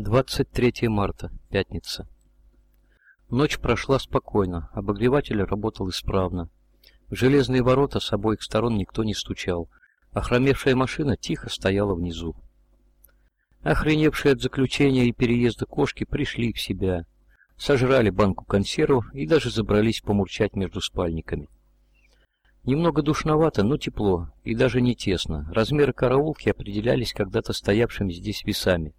23 марта, пятница. Ночь прошла спокойно, обогреватель работал исправно. В железные ворота с обоих сторон никто не стучал. Охромевшая машина тихо стояла внизу. Охреневшие от заключения и переезда кошки пришли в себя, сожрали банку консервов и даже забрались помурчать между спальниками. Немного душновато, но тепло, и даже не тесно. Размеры караулки определялись когда-то стоявшими здесь весами,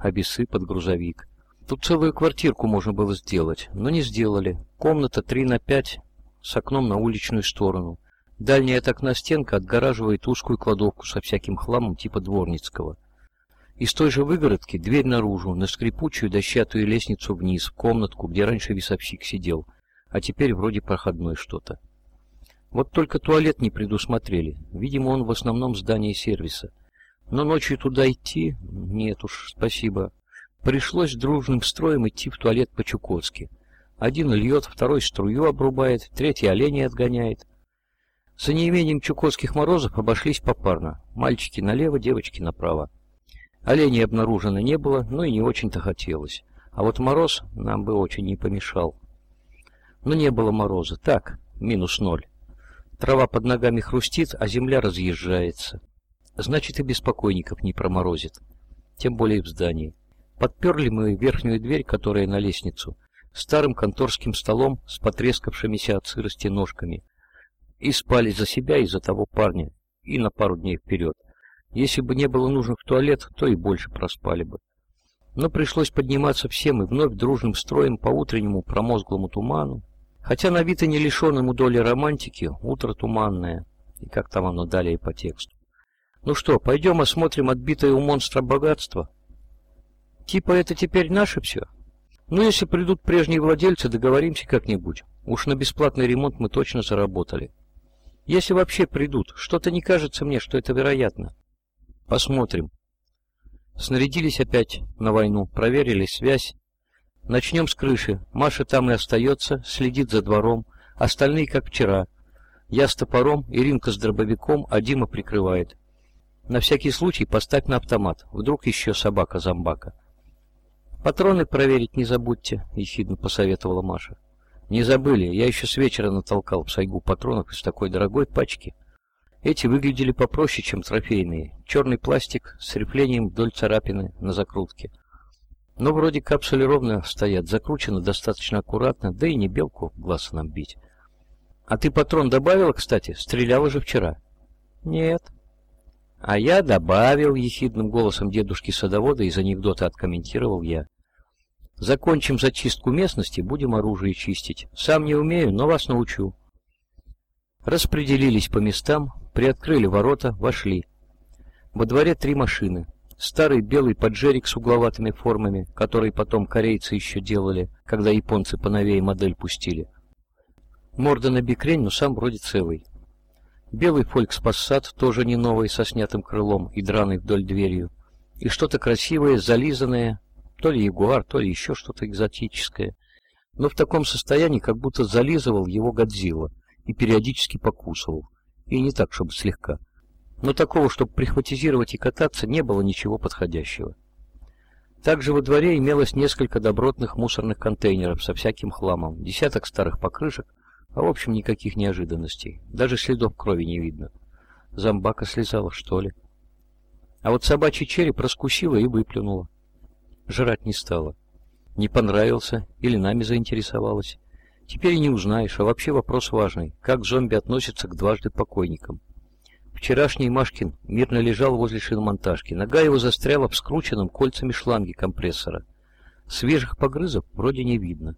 а весы под грузовик. Тут целую квартирку можно было сделать, но не сделали. Комната 3 на 5 с окном на уличную сторону. Дальняя от окна стенка отгораживает узкую кладовку со всяким хламом типа дворницкого. Из той же выгородки дверь наружу, на скрипучую дощатую лестницу вниз, в комнатку, где раньше весовщик сидел, а теперь вроде проходной что-то. Вот только туалет не предусмотрели. Видимо, он в основном здании сервиса. Но ночью туда идти? Нет уж, спасибо. Пришлось дружным строем идти в туалет по-чукотски. Один льет, второй струю обрубает, третий оленей отгоняет. За неимением чукотских морозов обошлись попарно. Мальчики налево, девочки направо. Оленей обнаружено не было, но и не очень-то хотелось. А вот мороз нам бы очень не помешал. Но не было мороза. Так, минус ноль. Трава под ногами хрустит, а земля разъезжается. Значит, и беспокойников не проморозит. Тем более в здании. Подперли мы верхнюю дверь, которая на лестницу, старым конторским столом с потрескавшимися от сырости ножками. И спали за себя и за того парня, и на пару дней вперед. Если бы не было нужно в туалет, то и больше проспали бы. Но пришлось подниматься всем и вновь дружным строем по утреннему промозглому туману. Хотя на вид и не лишенному доли романтики, утро туманное, и как там оно далее по тексту. Ну что, пойдем осмотрим отбитое у монстра богатство? Типа это теперь наше все? Ну, если придут прежние владельцы, договоримся как-нибудь. Уж на бесплатный ремонт мы точно заработали. Если вообще придут, что-то не кажется мне, что это вероятно. Посмотрим. Снарядились опять на войну, проверили связь. Начнем с крыши. Маша там и остается, следит за двором. Остальные как вчера. Я с топором, Иринка с дробовиком, а Дима прикрывает. На всякий случай поставь на автомат. Вдруг еще собака-зомбака. «Патроны проверить не забудьте», — ехидно посоветовала Маша. «Не забыли, я еще с вечера натолкал в сайгу патронов из такой дорогой пачки. Эти выглядели попроще, чем трофейные. Черный пластик с реплением вдоль царапины на закрутке. Но вроде капсули ровно стоят, закручены достаточно аккуратно, да и не белку в глаз нам бить. А ты патрон добавила, кстати? Стреляла же вчера. Нет. А я добавил, ехидным голосом дедушки-садовода из анекдота откомментировал я. Закончим зачистку местности, будем оружие чистить. Сам не умею, но вас научу. Распределились по местам, приоткрыли ворота, вошли. Во дворе три машины. Старый белый поджерик с угловатыми формами, который потом корейцы еще делали, когда японцы поновее модель пустили. Морда на бикрень, но сам вроде целый. Белый Volks Passat, тоже не новый, со снятым крылом и драный вдоль дверью. И что-то красивое, зализанное, то ли ягуар, то ли еще что-то экзотическое. Но в таком состоянии, как будто зализывал его Годзилла и периодически покусывал. И не так, чтобы слегка. Но такого, чтобы прихватизировать и кататься, не было ничего подходящего. Также во дворе имелось несколько добротных мусорных контейнеров со всяким хламом, десяток старых покрышек, а в общем никаких неожиданностей. Даже следов крови не видно. Зомбака слезала, что ли? А вот собачий череп раскусила и выплюнула. Жрать не стала. Не понравился или нами заинтересовалась. Теперь не узнаешь, а вообще вопрос важный. Как зомби относятся к дважды покойникам? Вчерашний Машкин мирно лежал возле шиномонтажки. Нога его застряла в скрученном кольцами шланге компрессора. Свежих погрызов вроде не видно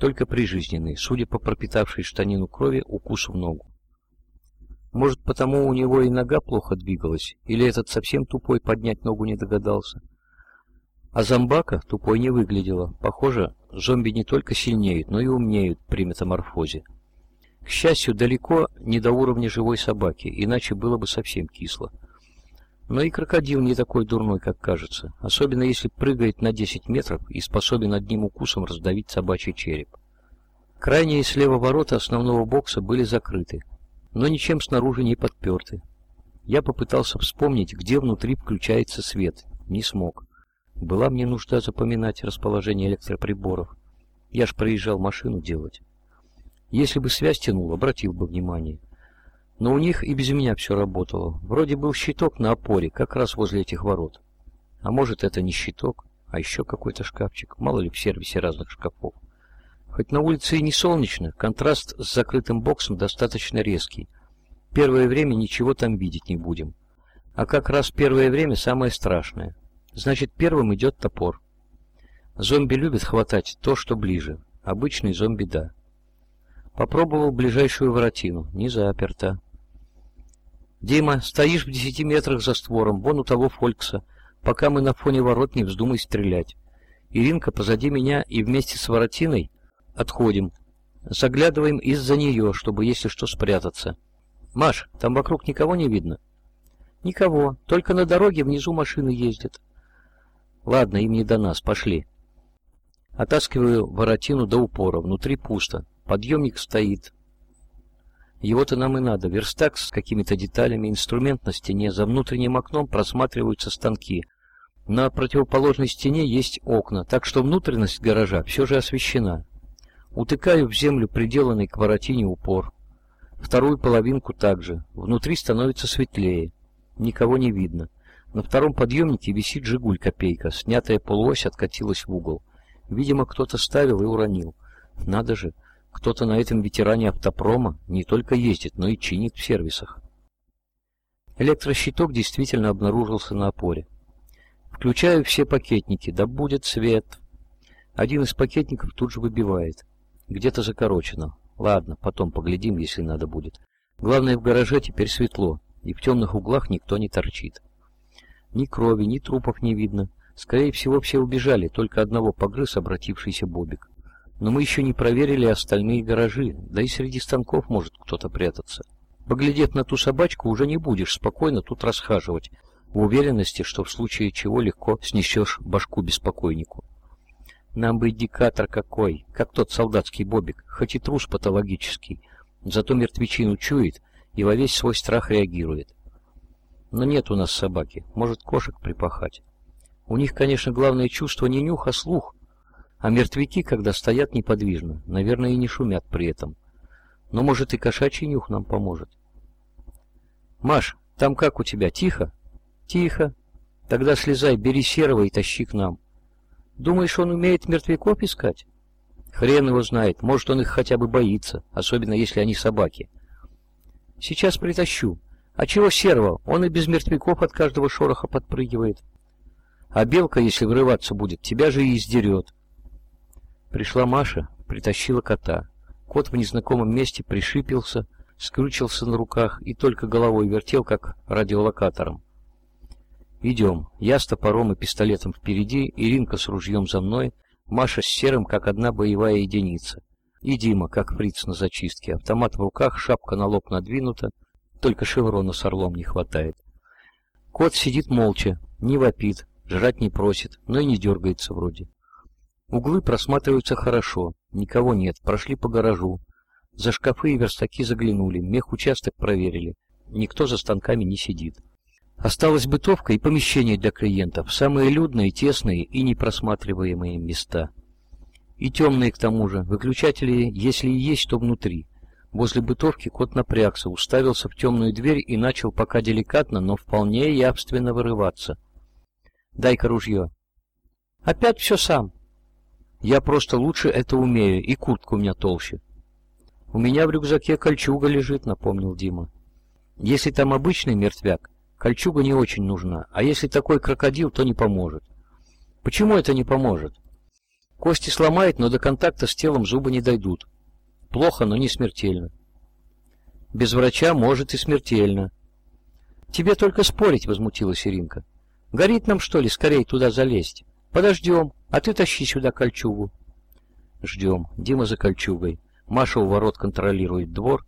только прижизненный, судя по пропитавшей штанину крови, укус в ногу. Может, потому у него и нога плохо двигалась, или этот совсем тупой поднять ногу не догадался. А зомбака тупой не выглядела. Похоже, зомби не только сильнеют, но и умнеют при метаморфозе. К счастью, далеко не до уровня живой собаки, иначе было бы совсем кисло. Но и крокодил не такой дурной, как кажется, особенно если прыгает на 10 метров и способен одним укусом раздавить собачий череп. Крайние слева ворота основного бокса были закрыты, но ничем снаружи не подперты. Я попытался вспомнить, где внутри включается свет, не смог. Была мне нужда запоминать расположение электроприборов. Я ж проезжал машину делать. Если бы связь тянул, обратил бы внимание. Но у них и без меня все работало. Вроде был щиток на опоре, как раз возле этих ворот. А может, это не щиток, а еще какой-то шкафчик. Мало ли в сервисе разных шкафов. Хоть на улице и не солнечно, контраст с закрытым боксом достаточно резкий. Первое время ничего там видеть не будем. А как раз первое время самое страшное. Значит, первым идет топор. Зомби любят хватать то, что ближе. Обычный зомби – да. Попробовал ближайшую воротину. Не заперта. «Дима, стоишь в десяти метрах за створом, вон у того Фолькса. Пока мы на фоне ворот, не вздумай стрелять. Иринка позади меня и вместе с воротиной отходим. Заглядываем из-за нее, чтобы, если что, спрятаться. Маш, там вокруг никого не видно?» «Никого, только на дороге внизу машины ездят». «Ладно, им не до нас, пошли». Отаскиваю воротину до упора, внутри пусто. Подъемник стоит. Его-то нам и надо. Верстак с какими-то деталями, инструмент на стене. За внутренним окном просматриваются станки. На противоположной стене есть окна, так что внутренность гаража все же освещена. Утыкаю в землю приделанный к воротине упор. Вторую половинку также. Внутри становится светлее. Никого не видно. На втором подъемнике висит «Жигуль» копейка. Снятая полуось откатилась в угол. Видимо, кто-то ставил и уронил. Надо же, кто-то на этом ветеране автопрома не только ездит, но и чинит в сервисах. Электрощиток действительно обнаружился на опоре. Включаю все пакетники, да будет свет. Один из пакетников тут же выбивает. Где-то закорочено. Ладно, потом поглядим, если надо будет. Главное, в гараже теперь светло, и в темных углах никто не торчит. Ни крови, ни трупов не видно. Скорее всего, все убежали, только одного погрыз обратившийся Бобик. Но мы еще не проверили остальные гаражи, да и среди станков может кто-то прятаться. Поглядев на ту собачку, уже не будешь спокойно тут расхаживать, в уверенности, что в случае чего легко снесешь башку беспокойнику. Нам бы индикатор какой, как тот солдатский бобик, хоть и трус патологический, зато мертвечину чует и во весь свой страх реагирует. Но нет у нас собаки, может кошек припахать. У них, конечно, главное чувство не нюх, а слух. А мертвяки, когда стоят неподвижно, наверное, и не шумят при этом. Но, может, и кошачий нюх нам поможет. «Маш, там как у тебя, тихо?» «Тихо. Тогда слезай, бери серого и тащи к нам». «Думаешь, он умеет мертвяков искать?» «Хрен его знает, может, он их хотя бы боится, особенно если они собаки». «Сейчас притащу. А чего серого? Он и без мертвяков от каждого шороха подпрыгивает». А белка, если врываться будет, тебя же и издерет. Пришла Маша, притащила кота. Кот в незнакомом месте пришипился, скрючился на руках и только головой вертел, как радиолокатором. «Идем. Я с топором и пистолетом впереди, Иринка с ружьем за мной, Маша с серым, как одна боевая единица. И Дима, как фриц на зачистке. Автомат в руках, шапка на лоб надвинута, только шеврона с орлом не хватает. Кот сидит молча, не вопит, Жрать не просит, но и не дергается вроде. Углы просматриваются хорошо, никого нет, прошли по гаражу. За шкафы и верстаки заглянули, мех участок проверили. Никто за станками не сидит. Осталась бытовка и помещение для клиентов, самые людные, тесные и непросматриваемые места. И темные к тому же, выключатели, если и есть, то внутри. Возле бытовки кот напрягся, уставился в темную дверь и начал пока деликатно, но вполне явственно вырываться – Дай-ка ружье. Опять все сам. Я просто лучше это умею, и куртка у меня толще. У меня в рюкзаке кольчуга лежит, напомнил Дима. Если там обычный мертвяк, кольчуга не очень нужна, а если такой крокодил, то не поможет. Почему это не поможет? Кости сломает, но до контакта с телом зубы не дойдут. Плохо, но не смертельно. Без врача может и смертельно. Тебе только спорить, возмутилась Иринка. Горит нам, что ли, скорее туда залезть? Подождем, а ты тащи сюда кольчугу. Ждем. Дима за кольчугой. Маша у ворот контролирует двор.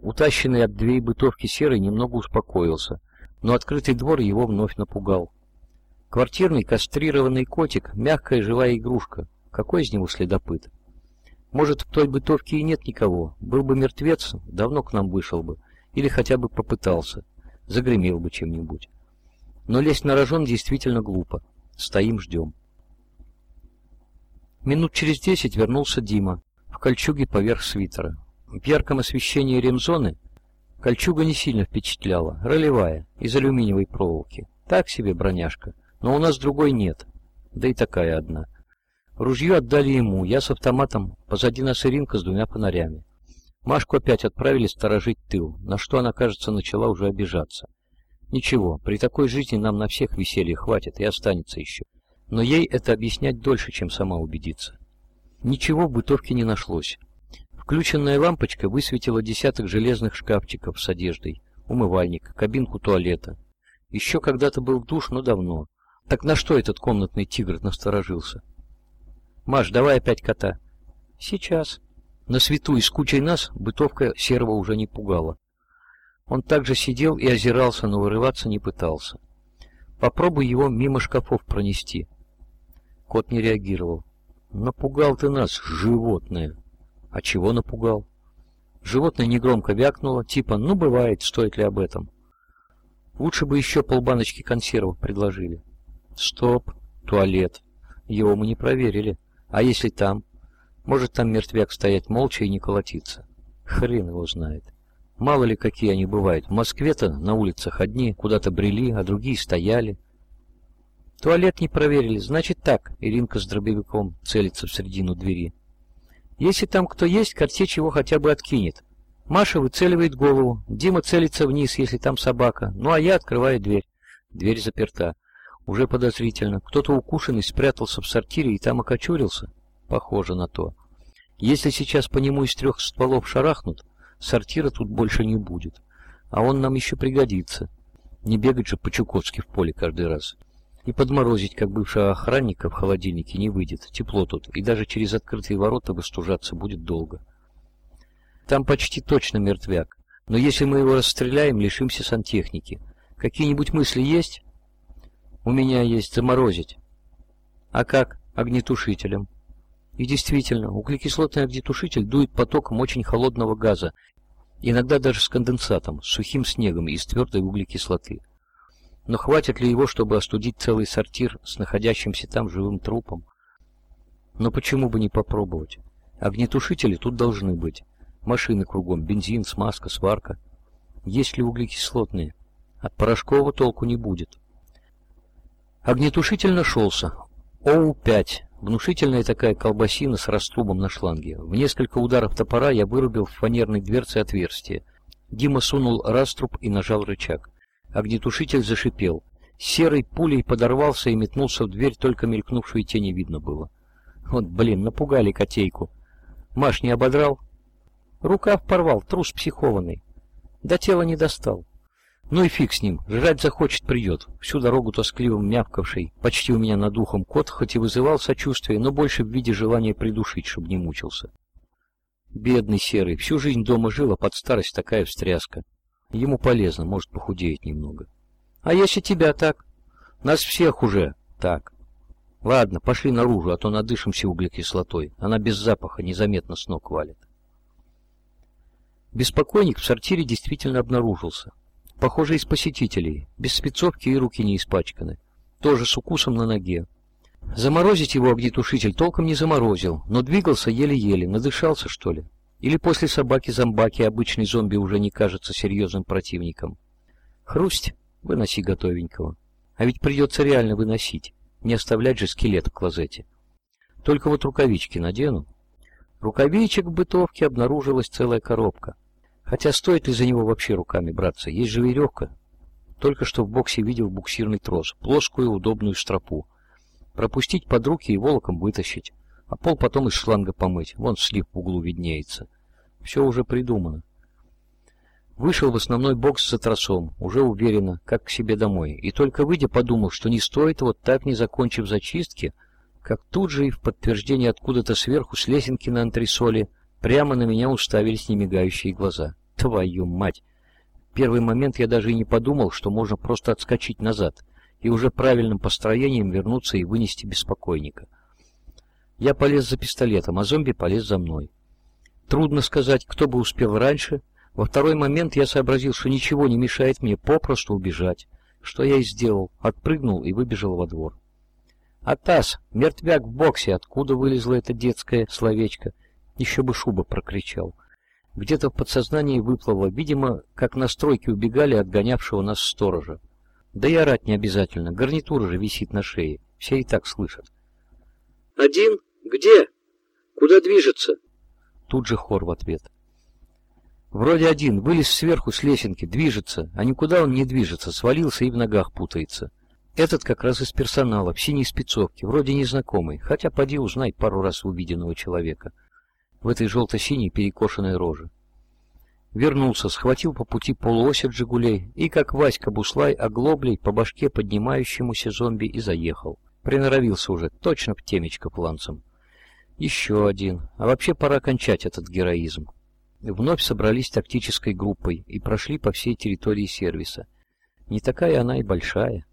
Утащенный от двери бытовки серый немного успокоился, но открытый двор его вновь напугал. Квартирный кастрированный котик — мягкая живая игрушка. Какой из него следопыт? Может, в той бытовке и нет никого. Был бы мертвец, давно к нам вышел бы. Или хотя бы попытался. Загремел бы чем-нибудь. Но лезть на рожон действительно глупо. Стоим, ждем. Минут через десять вернулся Дима, в кольчуге поверх свитера. В ярком освещении ремзоны кольчуга не сильно впечатляла, ролевая, из алюминиевой проволоки. Так себе броняшка, но у нас другой нет, да и такая одна. Ружье отдали ему, я с автоматом, позади нас Иринка с двумя фонарями. Машку опять отправили сторожить тыл, на что она, кажется, начала уже обижаться. Ничего, при такой жизни нам на всех веселья хватит и останется еще. Но ей это объяснять дольше, чем сама убедиться. Ничего в бытовке не нашлось. Включенная лампочка высветила десяток железных шкафчиков с одеждой, умывальник, кабинку туалета. Еще когда-то был душ, но давно. Так на что этот комнатный тигр насторожился? «Маш, давай опять кота». «Сейчас». На свету и с кучей нас бытовка серого уже не пугала. Он также сидел и озирался, но вырываться не пытался. Попробуй его мимо шкафов пронести. Кот не реагировал. Напугал ты нас, животное. А чего напугал? Животное негромко вякнуло, типа, ну бывает, стоит ли об этом. Лучше бы еще полбаночки консервов предложили. Стоп, туалет. Его мы не проверили. А если там? Может там мертвяк стоять молча и не колотиться? Хрен его знает. Мало ли какие они бывают. В Москве-то на улицах одни куда-то брели, а другие стояли. Туалет не проверили, значит так. Иринка с дробовиком целится в середину двери. Если там кто есть, картечь его хотя бы откинет. Маша выцеливает голову, Дима целится вниз, если там собака, ну а я открываю дверь. Дверь заперта. Уже подозрительно. Кто-то укушенный спрятался в сортире и там окочурился. Похоже на то. Если сейчас по нему из трех стволов шарахнут, сортира тут больше не будет. А он нам еще пригодится. Не бегать же по-чукотски в поле каждый раз. И подморозить, как бывшего охранника в холодильнике, не выйдет. Тепло тут, и даже через открытые ворота выстужаться будет долго. Там почти точно мертвяк. Но если мы его расстреляем, лишимся сантехники. Какие-нибудь мысли есть? У меня есть заморозить. А как? Огнетушителем. И действительно, углекислотный огнетушитель дует потоком очень холодного газа, иногда даже с конденсатом, с сухим снегом из твердой углекислоты. Но хватит ли его, чтобы остудить целый сортир с находящимся там живым трупом? Но почему бы не попробовать? Огнетушители тут должны быть. Машины кругом, бензин, смазка, сварка. Есть ли углекислотные? От порошкового толку не будет. Огнетушитель нашелся. ОУ-5. Внушительная такая колбасина с раструбом на шланге. В несколько ударов топора я вырубил в фанерной дверце отверстие. Дима сунул раструб и нажал рычаг. Огнетушитель зашипел. Серый пулей подорвался и метнулся в дверь, только мелькнувшую тени видно было. Вот, блин, напугали котейку. Маш не ободрал? Рукав порвал, трус психованный. До тела не достал. Ну и фиг с ним, жрать захочет, придет. Всю дорогу тоскливым мявкавший, почти у меня над ухом кот, хоть и вызывал сочувствие, но больше в виде желания придушить, чтобы не мучился. Бедный серый, всю жизнь дома жил, а под старость такая встряска. Ему полезно, может похудеет немного. А если тебя так? Нас всех уже так. Ладно, пошли наружу, а то надышимся углекислотой. Она без запаха незаметно с ног валит. Беспокойник в сортире действительно обнаружился. Похоже, из посетителей, без спецовки и руки не испачканы. Тоже с укусом на ноге. Заморозить его огнетушитель толком не заморозил, но двигался еле-еле, надышался, что ли. Или после собаки-зомбаки обычный зомби уже не кажется серьезным противником. Хрусть, выноси готовенького. А ведь придется реально выносить, не оставлять же скелет в клозете. Только вот рукавички надену. Рукавичек в бытовке обнаружилась целая коробка. Хотя стоит ли за него вообще руками браться? Есть же веревка. Только что в боксе видел буксирный трос, плоскую удобную стропу. Пропустить под руки и волоком вытащить. А пол потом из шланга помыть. Вон слив в углу виднеется. Все уже придумано. Вышел в основной бокс за тросом, уже уверенно, как к себе домой. И только выйдя, подумал, что не стоит вот так, не закончив зачистки, как тут же и в подтверждение откуда-то сверху с лесенки на антресоле Прямо на меня уставились немигающие глаза. Твою мать! В первый момент я даже и не подумал, что можно просто отскочить назад и уже правильным построением вернуться и вынести беспокойника. Я полез за пистолетом, а зомби полез за мной. Трудно сказать, кто бы успел раньше. Во второй момент я сообразил, что ничего не мешает мне попросту убежать, что я и сделал, отпрыгнул и выбежал во двор. «Атас! Мертвяк в боксе!» Откуда вылезло это детское словечко? Еще бы шуба прокричал. Где-то в подсознании выплыло, видимо, как на стройке убегали от гонявшего нас сторожа. Да и орать не обязательно, гарнитура же висит на шее, все и так слышат. «Один? Где? Куда движется?» Тут же хор в ответ. Вроде один, вылез сверху с лесенки, движется, а никуда он не движется, свалился и в ногах путается. Этот как раз из персонала, в синей спецовке, вроде незнакомый, хотя поди узнай пару раз увиденного человека. В этой желто-синей перекошенной роже. Вернулся, схватил по пути полуось «Жигулей» и, как Васька Буслай, оглоблей по башке поднимающемуся зомби и заехал. Приноровился уже, точно в темечко планцем. Еще один. А вообще пора кончать этот героизм. Вновь собрались тактической группой и прошли по всей территории сервиса. Не такая она и большая.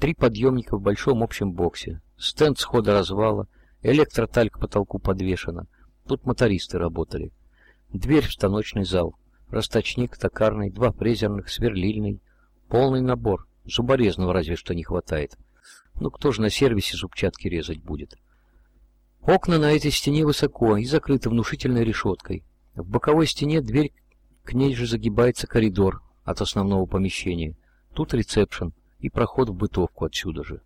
Три подъемника в большом общем боксе, стенд схода развала, электроталь к потолку подвешена. Тут мотористы работали. Дверь в станочный зал, расточник, токарный, два фрезерных, сверлильный. Полный набор, зуборезного разве что не хватает. Ну кто же на сервисе зубчатки резать будет? Окна на этой стене высоко и закрыты внушительной решеткой. В боковой стене дверь, к ней же загибается коридор от основного помещения. Тут ресепшн, и проход в бытовку отсюда же.